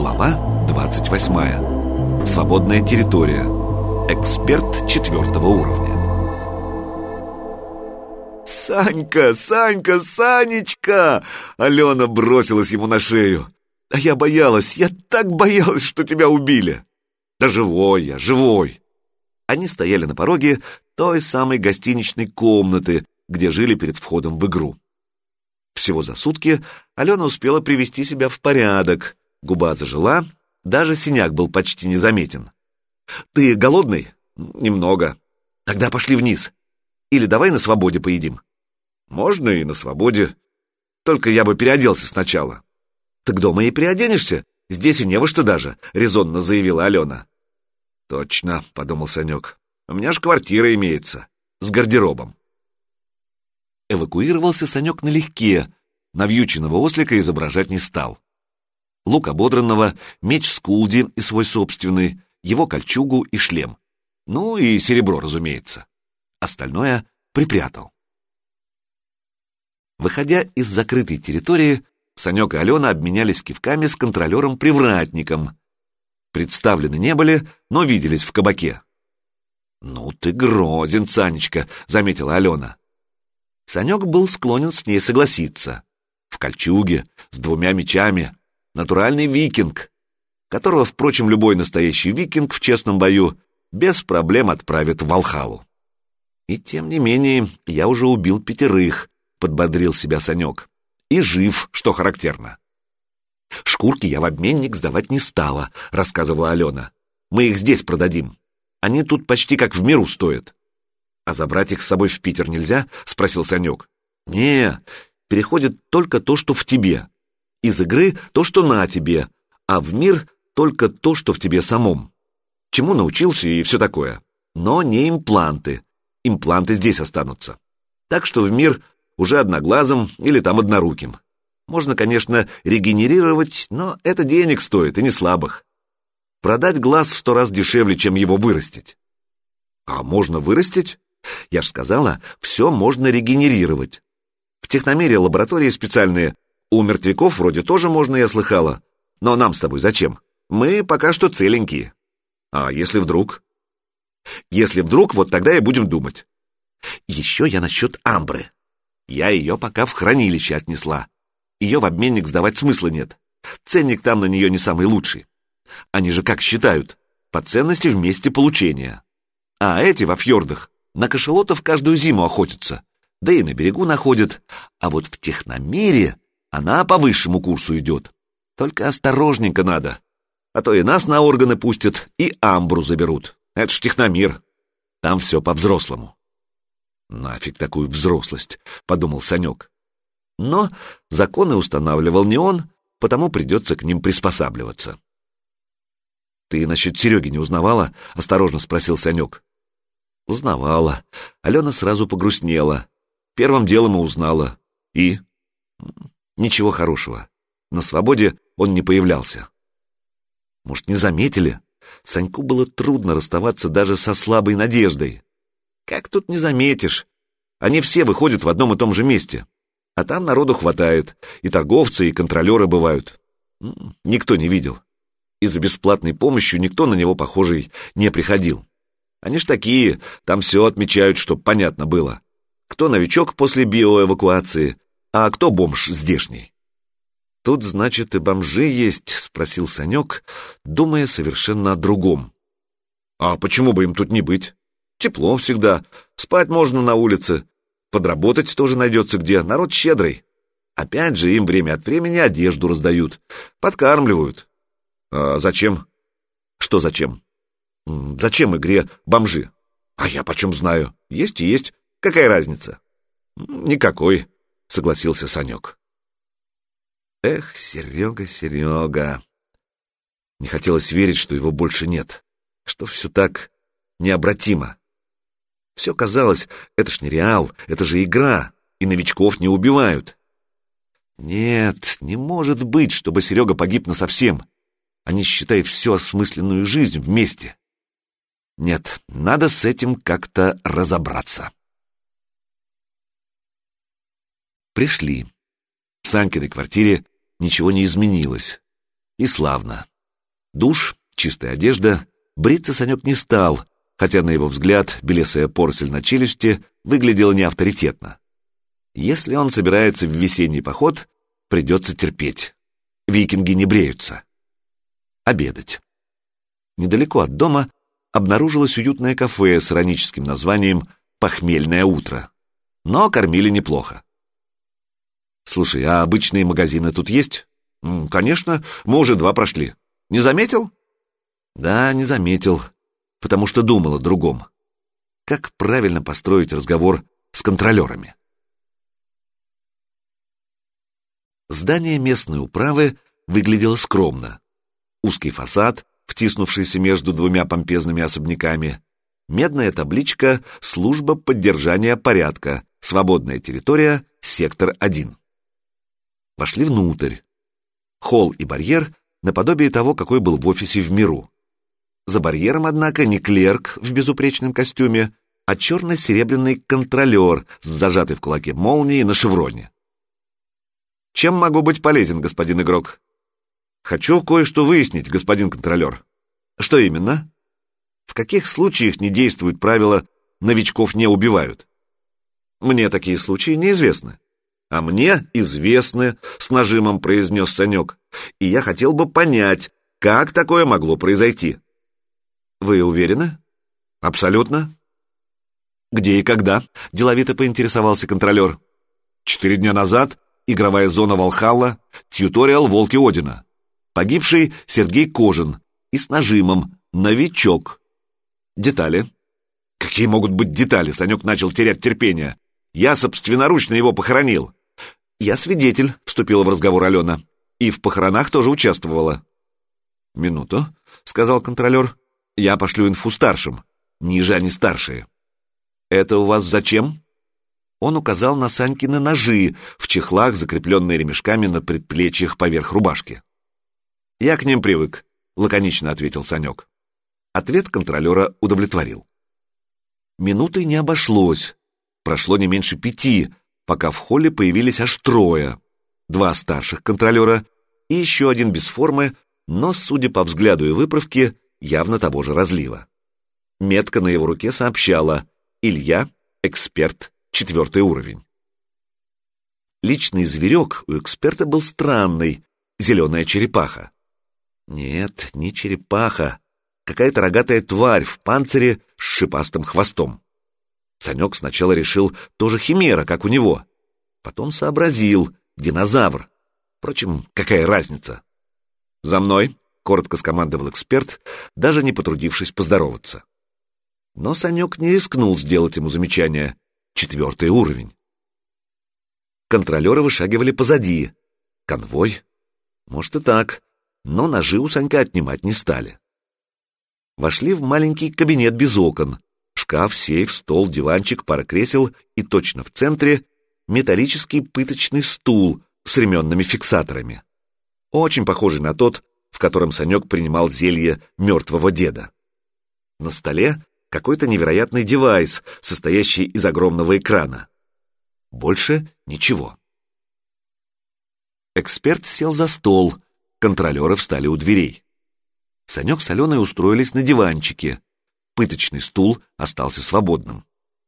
Глава 28. Свободная территория. Эксперт четвертого уровня. «Санька, Санька, Санечка!» Алена бросилась ему на шею. «А я боялась, я так боялась, что тебя убили!» «Да живой я, живой!» Они стояли на пороге той самой гостиничной комнаты, где жили перед входом в игру. Всего за сутки Алена успела привести себя в порядок, губа зажила, даже синяк был почти незаметен. «Ты голодный?» «Немного. Тогда пошли вниз. Или давай на свободе поедим?» «Можно и на свободе. Только я бы переоделся сначала». «Так дома и переоденешься. Здесь и не во что даже», — резонно заявила Алена. «Точно», — подумал Санек. «У меня ж квартира имеется. С гардеробом». Эвакуировался Санек налегке, навьюченного ослика изображать не стал. Лук ободранного, меч Скулди и свой собственный, его кольчугу и шлем. Ну и серебро, разумеется. Остальное припрятал. Выходя из закрытой территории, Санек и Алена обменялись кивками с контролером-привратником. Представлены не были, но виделись в кабаке. «Ну ты грозен, Санечка», — заметила Алена. Санек был склонен с ней согласиться. В кольчуге, с двумя мечами, натуральный викинг, которого, впрочем, любой настоящий викинг в честном бою без проблем отправит в Валхалу. И тем не менее, я уже убил пятерых, подбодрил себя Санек. И жив, что характерно. Шкурки я в обменник сдавать не стала, рассказывала Алена. Мы их здесь продадим. Они тут почти как в миру стоят. «А забрать их с собой в Питер нельзя?» — спросил Санек. «Не, переходит только то, что в тебе. Из игры то, что на тебе, а в мир только то, что в тебе самом. Чему научился и все такое. Но не импланты. Импланты здесь останутся. Так что в мир уже одноглазым или там одноруким. Можно, конечно, регенерировать, но это денег стоит, и не слабых. Продать глаз в сто раз дешевле, чем его вырастить. А можно вырастить? Я ж сказала, все можно регенерировать. В техномере лаборатории специальные. У мертвяков вроде тоже можно, я слыхала. Но нам с тобой зачем? Мы пока что целенькие. А если вдруг? Если вдруг, вот тогда и будем думать. Еще я насчет амбры. Я ее пока в хранилище отнесла. Ее в обменник сдавать смысла нет. Ценник там на нее не самый лучший. Они же как считают? По ценности в месте получения. А эти во фьордах на кошелотов каждую зиму охотятся, да и на берегу находят, а вот в техномире она по высшему курсу идет. Только осторожненько надо, а то и нас на органы пустят, и амбру заберут. Это ж техномир. Там все по-взрослому. Нафиг такую взрослость, подумал Санек. Но законы устанавливал не он, потому придется к ним приспосабливаться. «Ты насчет Сереги не узнавала?» — осторожно спросил Санек. Узнавала. Алена сразу погрустнела. Первым делом и узнала. И? Ничего хорошего. На свободе он не появлялся. Может, не заметили? Саньку было трудно расставаться даже со слабой надеждой. Как тут не заметишь? Они все выходят в одном и том же месте. А там народу хватает. И торговцы, и контролеры бывают. Никто не видел. И за бесплатной помощью никто на него, похожий, не приходил. Они ж такие, там все отмечают, чтоб понятно было. Кто новичок после биоэвакуации, а кто бомж здешний. «Тут, значит, и бомжи есть?» — спросил Санек, думая совершенно о другом. «А почему бы им тут не быть? Тепло всегда, спать можно на улице, подработать тоже найдется где, народ щедрый. Опять же, им время от времени одежду раздают, подкармливают. А зачем? Что зачем? Зачем игре бомжи? А я почем знаю? Есть и есть. Какая разница? Никакой, согласился Санек. Эх, Серега, Серега. Не хотелось верить, что его больше нет, что все так необратимо. Все казалось, это ж не реал, это же игра, и новичков не убивают. Нет, не может быть, чтобы Серега погиб насовсем. Они считают всю осмысленную жизнь вместе. Нет, надо с этим как-то разобраться. Пришли. В Санькиной квартире ничего не изменилось. И славно. Душ, чистая одежда, бриться Санек не стал, хотя, на его взгляд, белесая поросль на челюсти выглядела неавторитетно. Если он собирается в весенний поход, придется терпеть. Викинги не бреются. Обедать. Недалеко от дома обнаружилось уютное кафе с ироническим названием «Похмельное утро». Но кормили неплохо. «Слушай, а обычные магазины тут есть?» «Конечно, мы уже два прошли. Не заметил?» «Да, не заметил, потому что думал о другом. Как правильно построить разговор с контролерами?» Здание местной управы выглядело скромно. Узкий фасад, втиснувшийся между двумя помпезными особняками, медная табличка «Служба поддержания порядка», свободная территория, сектор 1. Вошли внутрь. Холл и барьер наподобие того, какой был в офисе в миру. За барьером, однако, не клерк в безупречном костюме, а черно-серебряный контролер с зажатой в кулаке молнией на шевроне. «Чем могу быть полезен, господин игрок?» Хочу кое-что выяснить, господин контролер. Что именно? В каких случаях не действуют правила «новичков не убивают»? Мне такие случаи неизвестны. А мне известны, с нажимом произнес Санек. И я хотел бы понять, как такое могло произойти. Вы уверены? Абсолютно. Где и когда? Деловито поинтересовался контролер. Четыре дня назад игровая зона Волхалла, тьюториал «Волки Одина». Погибший Сергей Кожин и с нажимом «Новичок». Детали. Какие могут быть детали? Санек начал терять терпение. Я собственноручно его похоронил. Я свидетель, вступила в разговор Алена. И в похоронах тоже участвовала. Минуту, сказал контролер. Я пошлю инфу старшим. Ниже они старшие. Это у вас зачем? Он указал на Санькины ножи в чехлах, закрепленные ремешками на предплечьях поверх рубашки. «Я к ним привык», — лаконично ответил Санек. Ответ контролера удовлетворил. Минуты не обошлось. Прошло не меньше пяти, пока в холле появились аж трое. Два старших контролера и еще один без формы, но, судя по взгляду и выправке, явно того же разлива. Метка на его руке сообщала «Илья, эксперт, четвертый уровень». Личный зверек у эксперта был странный, зеленая черепаха. Нет, не черепаха. Какая-то рогатая тварь в панцире с шипастым хвостом. Санек сначала решил тоже химера, как у него. Потом сообразил — динозавр. Впрочем, какая разница? «За мной!» — коротко скомандовал эксперт, даже не потрудившись поздороваться. Но Санек не рискнул сделать ему замечание. Четвертый уровень. Контролеры вышагивали позади. Конвой? Может и так но ножи у Санька отнимать не стали. Вошли в маленький кабинет без окон. Шкаф, сейф, стол, диванчик, пара кресел и точно в центре металлический пыточный стул с ременными фиксаторами. Очень похожий на тот, в котором Санек принимал зелье мертвого деда. На столе какой-то невероятный девайс, состоящий из огромного экрана. Больше ничего. Эксперт сел за стол — Контролеры встали у дверей. Санек с Аленой устроились на диванчике. Пыточный стул остался свободным,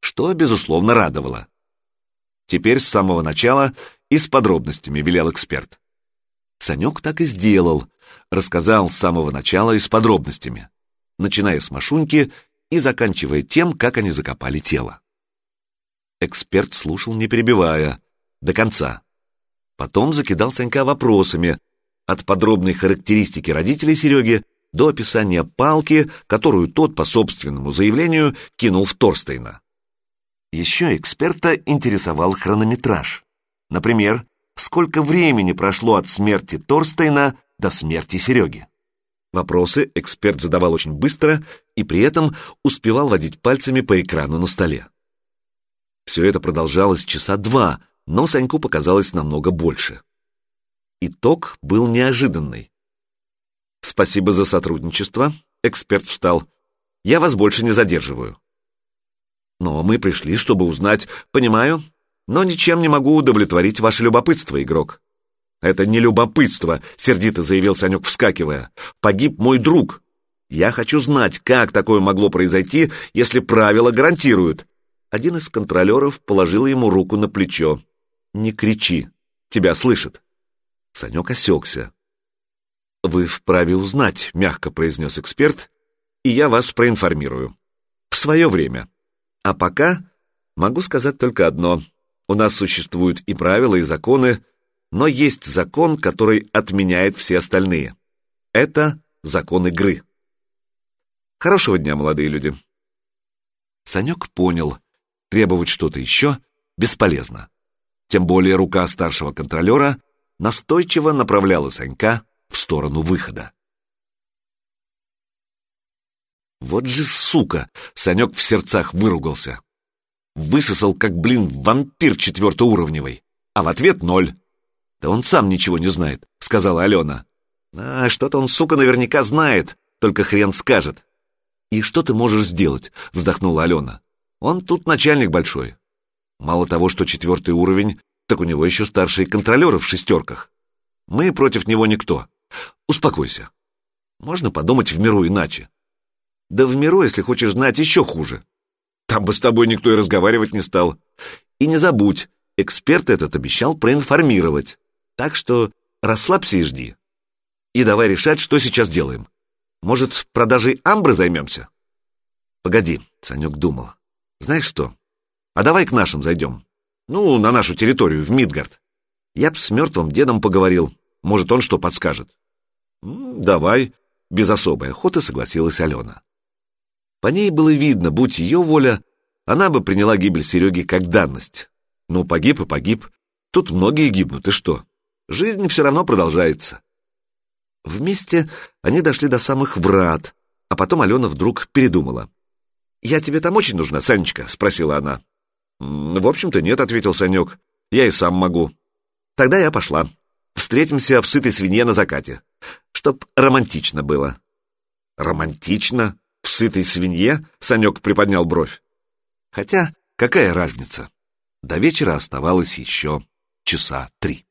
что, безусловно, радовало. Теперь с самого начала и с подробностями велел эксперт. Санек так и сделал, рассказал с самого начала и с подробностями, начиная с машунки и заканчивая тем, как они закопали тело. Эксперт слушал, не перебивая, до конца. Потом закидал Санька вопросами, от подробной характеристики родителей Сереги до описания палки, которую тот, по собственному заявлению, кинул в Торстейна. Еще эксперта интересовал хронометраж. Например, сколько времени прошло от смерти Торстейна до смерти Сереги. Вопросы эксперт задавал очень быстро и при этом успевал водить пальцами по экрану на столе. Все это продолжалось часа два, но Саньку показалось намного больше. Итог был неожиданный. «Спасибо за сотрудничество», — эксперт встал. «Я вас больше не задерживаю». «Но мы пришли, чтобы узнать...» «Понимаю, но ничем не могу удовлетворить ваше любопытство, игрок. Это не любопытство, сердито заявил Санек, вскакивая. Погиб мой друг. Я хочу знать, как такое могло произойти, если правила гарантируют. Один из контролеров положил ему руку на плечо. «Не кричи, тебя слышат». Санек осекся. «Вы вправе узнать», — мягко произнес эксперт, «и я вас проинформирую. В свое время. А пока могу сказать только одно. У нас существуют и правила, и законы, но есть закон, который отменяет все остальные. Это закон игры. Хорошего дня, молодые люди. Санек понял, требовать что-то еще бесполезно. Тем более рука старшего контролера настойчиво направляла Санька в сторону выхода. Вот же сука! Санек в сердцах выругался. Высосал, как, блин, вампир четвертоуровневый, а в ответ ноль. «Да он сам ничего не знает», — сказала Алена. «А что-то он, сука, наверняка знает, только хрен скажет». «И что ты можешь сделать?» — вздохнула Алена. «Он тут начальник большой. Мало того, что четвертый уровень, так у него еще старшие контролеры в шестерках. Мы против него никто. Успокойся. Можно подумать в миру иначе. Да в миру, если хочешь знать, еще хуже. Там бы с тобой никто и разговаривать не стал. И не забудь, эксперт этот обещал проинформировать. Так что расслабься и жди. И давай решать, что сейчас делаем. Может, продажей амбры займемся? Погоди, Санек думал. Знаешь что? А давай к нашим зайдем. Ну, на нашу территорию, в Мидгард. Я б с мертвым дедом поговорил. Может, он что подскажет. Давай. Без особой охоты согласилась Алена. По ней было видно, будь ее воля, она бы приняла гибель Сереги как данность. Ну, погиб и погиб. Тут многие гибнут, и что? Жизнь все равно продолжается. Вместе они дошли до самых врат, а потом Алена вдруг передумала. «Я тебе там очень нужна, Санечка?» — спросила она. «В общем-то, нет», — ответил Санек. «Я и сам могу». «Тогда я пошла. Встретимся в сытой свинье на закате. Чтоб романтично было». «Романтично? В сытой свинье?» — Санек приподнял бровь. «Хотя, какая разница?» До вечера оставалось еще часа три.